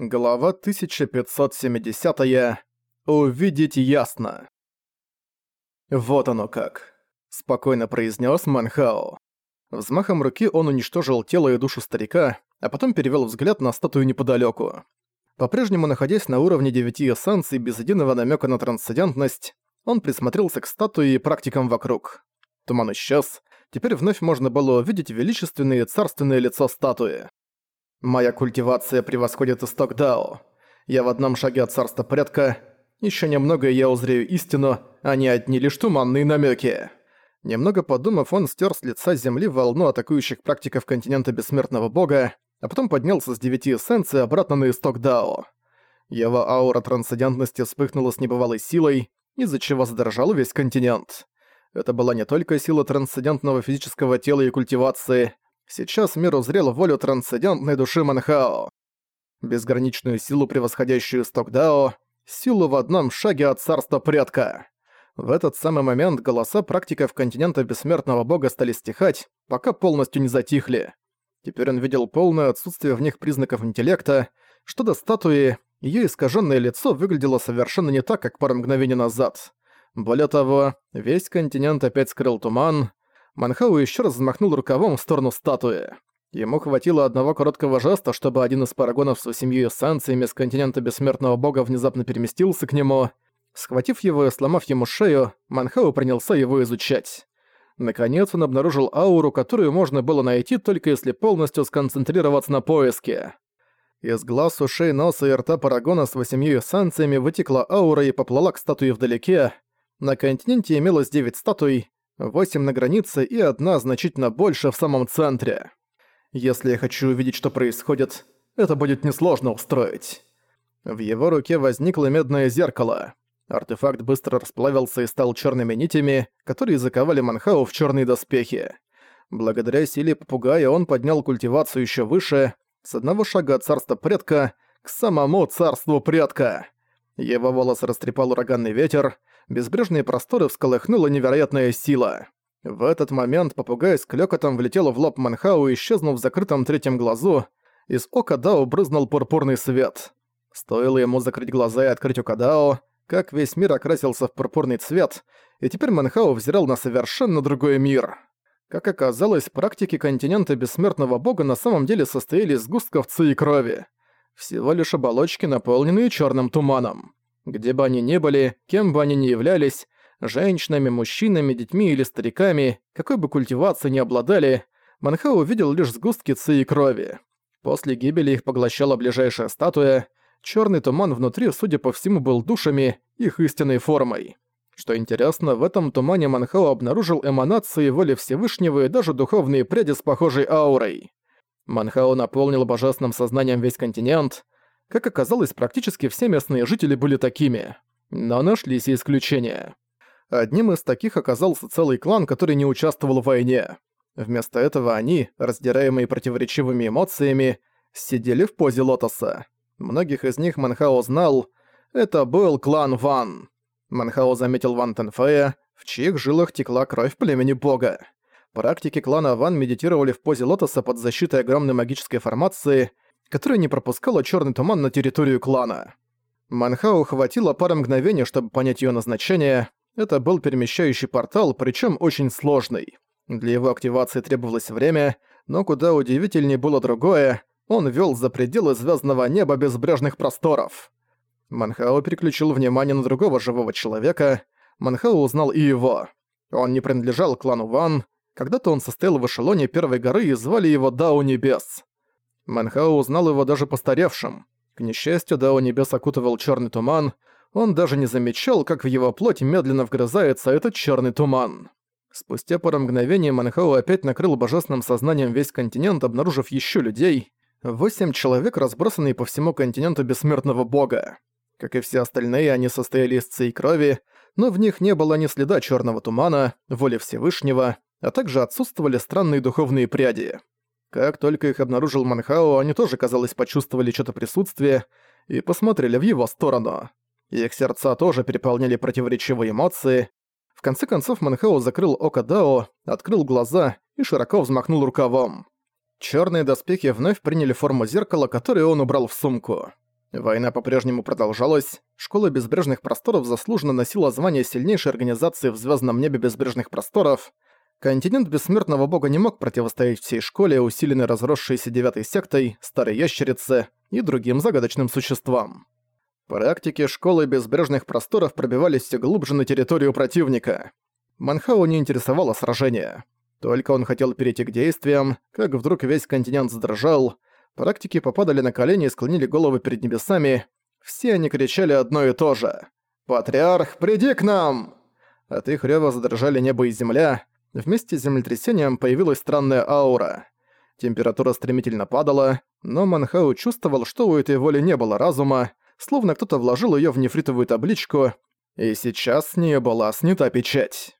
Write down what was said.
Глава 1570. -я. Увидеть ясно. Вот оно как. Спокойно произнес Манхао. Взмахом руки он уничтожил тело и душу старика, а потом перевел взгляд на статую неподалеку. По-прежнему находясь на уровне девяти эссенций без единого намека на трансцендентность, он присмотрелся к статуе и практикам вокруг. Туман исчез, теперь вновь можно было увидеть величественное царственное лицо статуи. Моя культивация превосходит исток Дао. Я в одном шаге от царства предка. Еще немного, и я узрею истину, а не одни лишь туманные намеки. Немного подумав, он стер с лица земли волну атакующих практиков континента Бессмертного Бога, а потом поднялся с девяти эссенций обратно на исток Дао. Его аура трансцендентности вспыхнула с небывалой силой, из-за чего задрожал весь континент. Это была не только сила трансцендентного физического тела и культивации, Сейчас мир узрел волю трансцендентной души Манхао. Безграничную силу, превосходящую сток Дао, силу в одном шаге от царства предка. В этот самый момент голоса практиков континента Бессмертного Бога стали стихать, пока полностью не затихли. Теперь он видел полное отсутствие в них признаков интеллекта, что до статуи, ее искаженное лицо выглядело совершенно не так, как пару мгновений назад. Более того, весь континент опять скрыл туман, Манхау еще раз взмахнул рукавом в сторону статуи. Ему хватило одного короткого жеста, чтобы один из парагонов с семью эссенциями с континента Бессмертного Бога внезапно переместился к нему. Схватив его и сломав ему шею, Манхау принялся его изучать. Наконец он обнаружил ауру, которую можно было найти только если полностью сконцентрироваться на поиске. Из глаз, ушей, носа и рта Парагона с восемью эссенциями вытекла аура и поплыла к статуе вдалеке. На континенте имелось девять статуй, восемь на границе и одна значительно больше в самом центре. Если я хочу увидеть, что происходит, это будет несложно устроить. В его руке возникло медное зеркало. Артефакт быстро расплавился и стал черными нитями, которые заковали Манхау в черные доспехи. Благодаря силе попугая он поднял культивацию еще выше, с одного шага от царства предка к самому царству предка. Его волосы растрепал ураганный ветер, безбрежные просторы всколыхнула невероятная сила. В этот момент попугай с клёкотом влетел в лоб Манхау, исчезнув в закрытом третьем глазу. Из ока Дао брызнул пурпурный свет. Стоило ему закрыть глаза и открыть око Дао, как весь мир окрасился в пурпурный цвет, и теперь Манхау взирал на совершенно другой мир. Как оказалось, практики континента Бессмертного Бога на самом деле состояли из густков ци и крови. Всего лишь оболочки, наполненные черным туманом. Где бы они ни были, кем бы они ни являлись, женщинами, мужчинами, детьми или стариками, какой бы культивацией ни обладали, Манхау увидел лишь сгустки ци и крови. После гибели их поглощала ближайшая статуя, черный туман внутри, судя по всему, был душами, их истинной формой. Что интересно, в этом тумане Манхау обнаружил эманации воли Всевышнего и даже духовные пряди с похожей аурой. Манхау наполнил божественным сознанием весь континент — как оказалось, практически все местные жители были такими. Но нашлись и исключения. Одним из таких оказался целый клан, который не участвовал в войне. Вместо этого они, раздираемые противоречивыми эмоциями, сидели в позе лотоса. Многих из них Манхао знал. Это был клан Ван. Манхао заметил Ван Тенфея, в чьих жилах текла кровь племени бога. Практики клана Ван медитировали в позе лотоса под защитой огромной магической формации – которая не пропускала черный туман на территорию клана. Манхау хватило пары мгновений, чтобы понять ее назначение. Это был перемещающий портал, причем очень сложный. Для его активации требовалось время, но куда удивительнее было другое, он вел за пределы звездного неба безбрежных просторов. Манхао переключил внимание на другого живого человека. Манхао узнал и его. Он не принадлежал клану Ван. Когда-то он состоял в эшелоне первой горы и звали его Дао Небес. Манхао узнал его даже постаревшим. К несчастью, Дао Небес окутывал черный туман, он даже не замечал, как в его плоть медленно вгрызается этот черный туман. Спустя пару мгновений Манхао опять накрыл божественным сознанием весь континент, обнаружив еще людей. Восемь человек, разбросанные по всему континенту бессмертного бога. Как и все остальные, они состояли из ци и крови, но в них не было ни следа черного тумана, воли Всевышнего, а также отсутствовали странные духовные пряди. Как только их обнаружил Манхао, они тоже, казалось, почувствовали что-то присутствие и посмотрели в его сторону. Их сердца тоже переполняли противоречивые эмоции. В конце концов Манхао закрыл око Дао, открыл глаза и широко взмахнул рукавом. Черные доспехи вновь приняли форму зеркала, которое он убрал в сумку. Война по-прежнему продолжалась, Школа Безбрежных Просторов заслуженно носила звание сильнейшей организации в звездном небе Безбрежных Просторов. Континент Бессмертного Бога не мог противостоять всей школе, усиленной разросшейся Девятой Сектой, Старой Ящерице и другим загадочным существам. Практики Школы Безбрежных Просторов пробивались все глубже на территорию противника. Манхау не интересовало сражение. Только он хотел перейти к действиям, как вдруг весь континент задрожал, практики попадали на колени и склонили головы перед небесами, все они кричали одно и то же. «Патриарх, приди к нам!» От их рёва задрожали небо и земля. Вместе с землетрясением появилась странная аура. Температура стремительно падала, но Манхау чувствовал, что у этой воли не было разума, словно кто-то вложил её в нефритовую табличку, и сейчас с неё была снята печать.